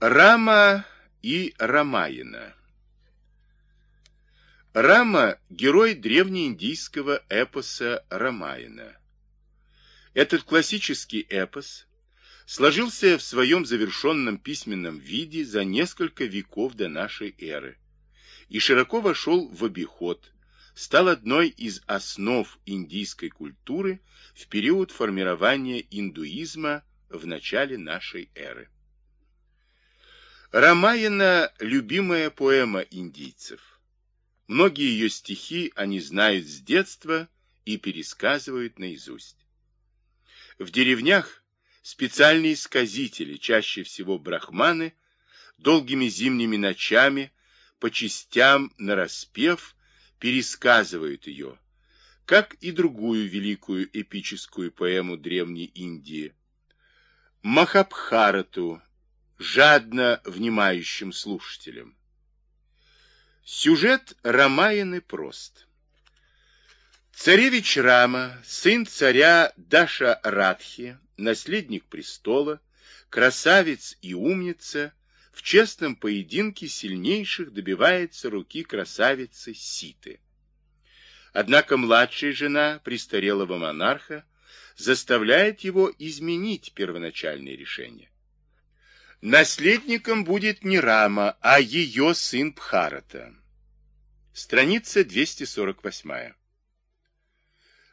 Рама и Рамаяна Рама – герой древнеиндийского эпоса Рамаяна. Этот классический эпос сложился в своем завершенном письменном виде за несколько веков до нашей эры и широко вошел в обиход, стал одной из основ индийской культуры в период формирования индуизма в начале нашей эры. Рамаяна – любимая поэма индийцев. Многие ее стихи они знают с детства и пересказывают наизусть. В деревнях специальные сказители, чаще всего брахманы, долгими зимними ночами, по частям нараспев, пересказывают ее, как и другую великую эпическую поэму Древней Индии – Махабхарату, жадно внимающим слушателям. Сюжет Рамаяны прост. Царевич Рама, сын царя Даша Радхи, наследник престола, красавец и умница, в честном поединке сильнейших добивается руки красавицы Ситы. Однако младшая жена престарелого монарха заставляет его изменить первоначальное решение. Наследником будет не Рама, а ее сын Пхарата. Страница 248.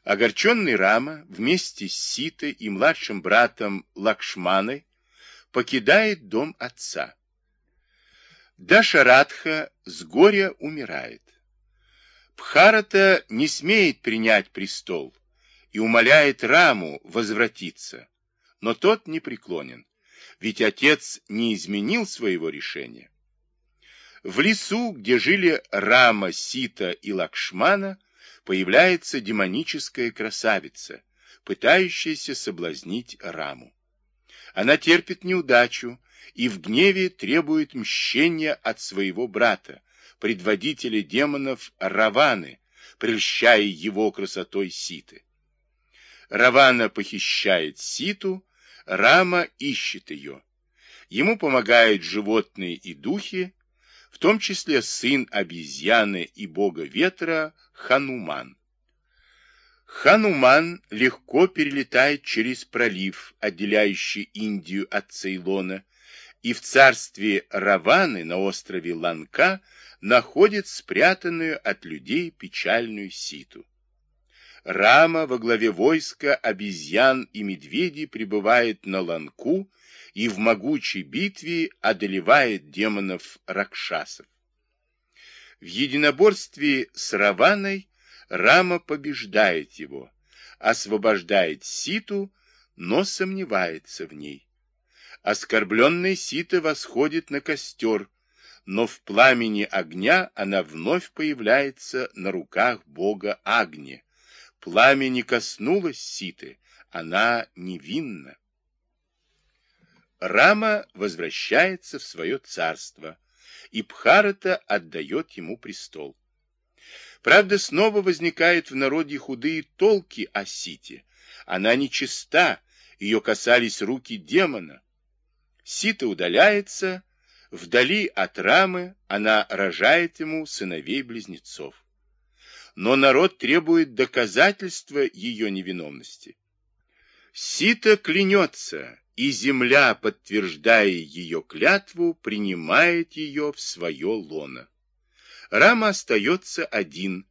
Огорченный Рама вместе с Ситой и младшим братом Лакшманой покидает дом отца. Дашарадха с горя умирает. Пхарата не смеет принять престол и умоляет Раму возвратиться, но тот не преклонен ведь отец не изменил своего решения. В лесу, где жили Рама, Сита и Лакшмана, появляется демоническая красавица, пытающаяся соблазнить Раму. Она терпит неудачу и в гневе требует мщения от своего брата, предводителя демонов Раваны, прельщая его красотой Ситы. Равана похищает Ситу, Рама ищет ее. Ему помогают животные и духи, в том числе сын обезьяны и бога ветра Хануман. Хануман легко перелетает через пролив, отделяющий Индию от Цейлона, и в царстве Раваны на острове Ланка находит спрятанную от людей печальную ситу. Рама во главе войска обезьян и медведей прибывает на Ланку и в могучей битве одолевает демонов Ракшасов. В единоборстве с Раваной Рама побеждает его, освобождает Ситу, но сомневается в ней. Оскорбленная Сита восходит на костер, но в пламени огня она вновь появляется на руках бога Агни, Пламя не коснулось Ситы, она невинна. Рама возвращается в свое царство, и Пхарата отдает ему престол. Правда, снова возникают в народе худые толки о Сите. Она нечиста, ее касались руки демона. Сита удаляется, вдали от Рамы она рожает ему сыновей-близнецов но народ требует доказательства ее невиновности. Сита клянется, и земля, подтверждая ее клятву, принимает ее в свое лоно. Рама остается один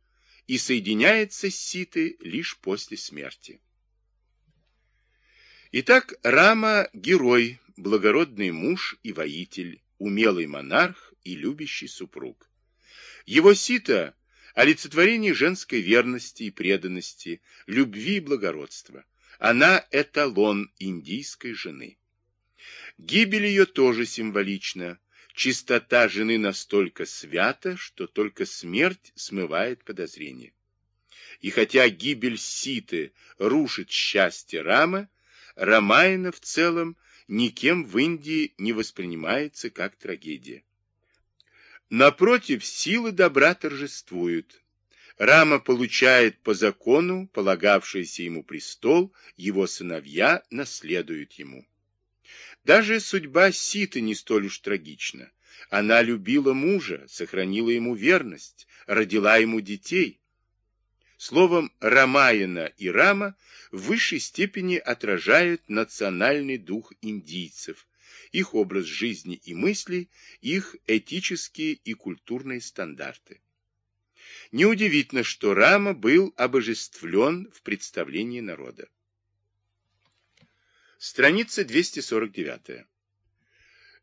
и соединяется с Ситой лишь после смерти. Итак, Рама – герой, благородный муж и воитель, умелый монарх и любящий супруг. Его Сита – олицетворение женской верности и преданности, любви и благородства. Она эталон индийской жены. Гибель ее тоже символична. Чистота жены настолько свята, что только смерть смывает подозрение. И хотя гибель Ситы рушит счастье Рама, Рамайна в целом никем в Индии не воспринимается как трагедия. Напротив, силы добра торжествуют. Рама получает по закону полагавшийся ему престол, его сыновья наследуют ему. Даже судьба Ситы не столь уж трагична. Она любила мужа, сохранила ему верность, родила ему детей. Словом, Рамаяна и Рама в высшей степени отражают национальный дух индийцев, их образ жизни и мыслей, их этические и культурные стандарты. Неудивительно, что Рама был обожествлен в представлении народа. Страница 249.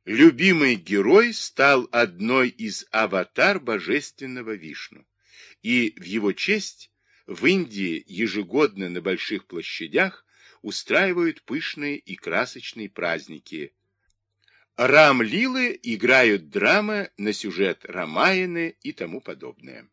Любимый герой стал одной из аватар божественного Вишну, и в его честь в Индии ежегодно на больших площадях устраивают пышные и красочные праздники. Рам-лилы играют драмы на сюжет Рамаяны и тому подобное.